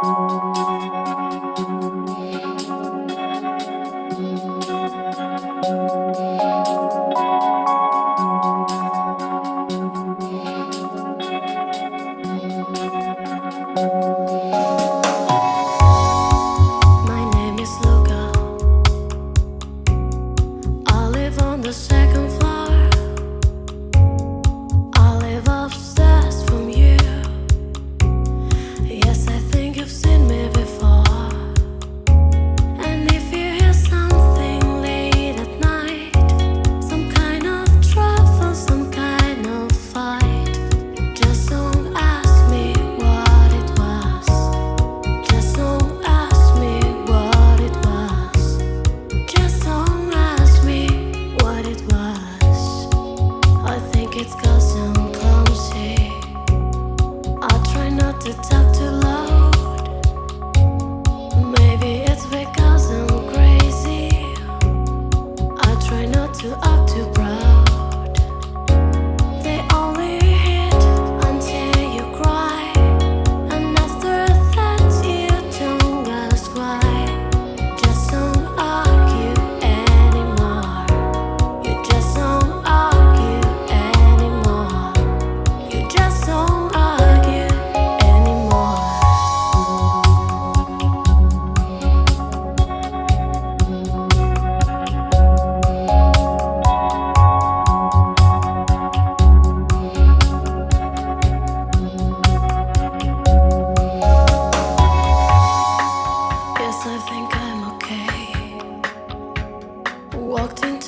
thank you I think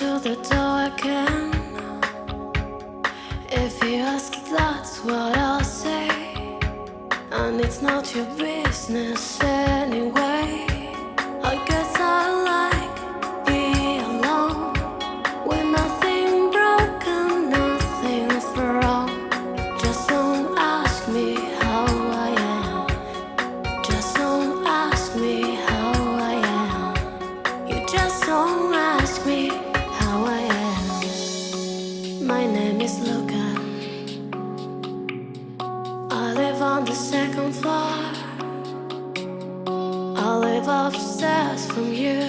Into the door again. If you ask, that's what I'll say. And it's not your business anyway. I guess I like being alone. With nothing broken, nothing's wrong. Just don't ask me how I am. Just don't ask me how I am. You just don't on the second floor. I live upstairs from you.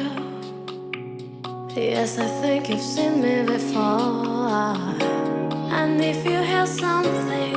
Yes, I think you've seen me before. And if you hear something